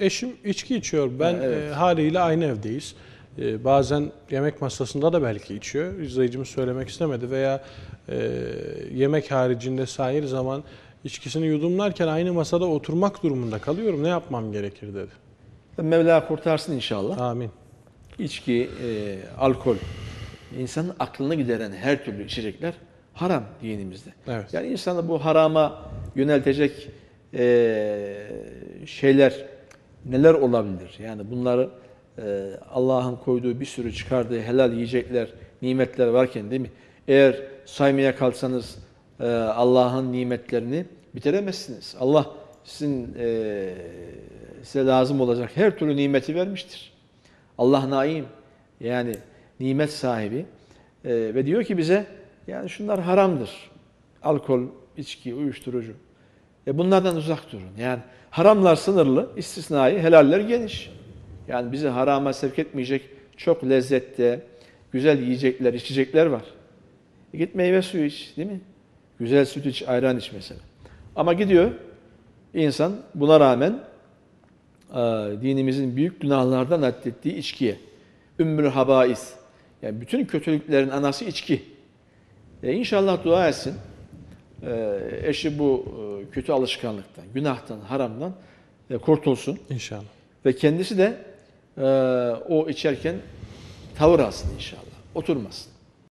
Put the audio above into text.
Eşim içki içiyor. Ben Ha, evet. e, haliyle aynı evdeyiz. E, bazen yemek masasında da belki içiyor. İzleyicimiz söylemek istemedi veya e, yemek haricinde sahir zaman içkisini yudumlarken aynı masada oturmak durumunda kalıyorum. Ne yapmam gerekir dedi. Mevla kurtarsın inşallah. Amin. İçki, e, alkol, insanın aklını gideren her türlü içecekler haram dinimizde. Evet. Yani insanı bu harama yöneltecek e, şeyler neler olabilir? Yani bunları e, Allah'ın koyduğu bir sürü çıkardığı helal yiyecekler, nimetler varken değil mi? Eğer saymaya kalksanız e, Allah'ın nimetlerini bitiremezsiniz. Allah sizin e, size lazım olacak her türlü nimeti vermiştir. Allah naim yani nimet sahibi E, ve diyor ki bize yani şunlar haramdır. Alkol, içki, uyuşturucu. E bunlardan uzak durun. Yani haramlar sınırlı, istisnai, helaller geniş. Yani bizi harama sevk etmeyecek çok lezzette, güzel yiyecekler, içecekler var. E git meyve suyu iç, değil mi? Güzel süt iç, ayran iç mesela. Ama gidiyor insan buna rağmen e, dinimizin büyük günahlardan addettiği içkiye. Ümmül habais. Yani bütün kötülüklerin anası içki. E inşallah dua etsin. E, eşi bu e, kötü alışkanlıktan, günahtan, haramdan e, kurtulsun. İnşallah. Ve kendisi de e, o içerken tavır alsın inşallah. Oturmasın.